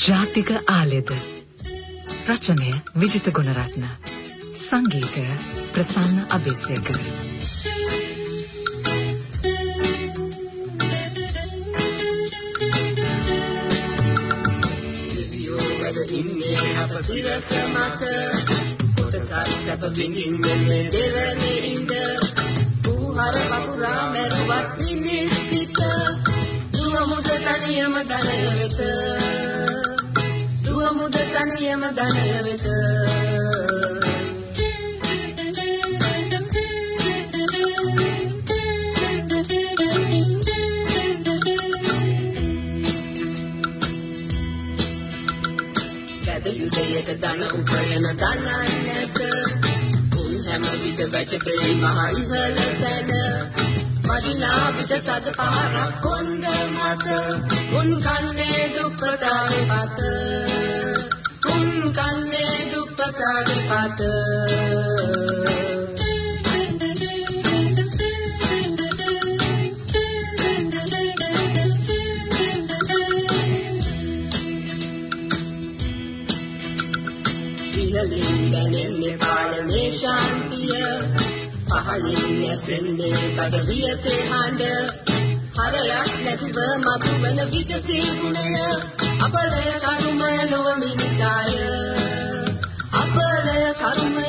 ජාතික ආලෙද. රචනය විජිත ගුණරත්න. සංගීතය ප්‍රසන්න අබේසේකර ඉන්නේ අප සිරස මත. කොටසක් සැප විඳින්නේ දෙවනේ. මුද තනියම ධනය වෙත. යුදයට ධන උපයන ධනයි නැත. උන් හැම විට වැටපෙයි මහ ඉහළ සැද මදිනා විට සද පහරක් කොණ්ඩ මත. උන් කන්නේ දුප්පතාගේ පත. උන් කන්නේ දුප්පතාගේ පත ඉහළින් දැනෙන්නේ පාලනේ ශාන්තිය පහළින් යැසෙන්නේ බඩ වියසේ හඬ හරයක් නැතිව මතුවන විට සිංහුණය අපලය කරුමය නොව මිනිසාය අපලය කරුමය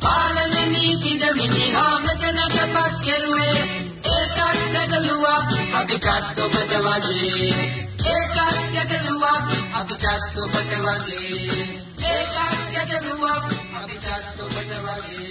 ಪಾಲನೆ ನೀತಿದ ವಿನಿಹಾಗತನ ತಪಾಸ್ಯರುವೆ ಏಕಾಗ್ರಗಲುವ ಅಭಿಜಾತ್ವಬದ್ಧವಾಗಿ ಏಕಾಗ್ರಗಲುವ ಅಭಿಜಾತ್ವಬದ್ಧವಾಗಿ ಏಕಾಗ್ರಗಲುವ ಅಭಿಜಾತ್ವಬದ್ಧವಾಗಿ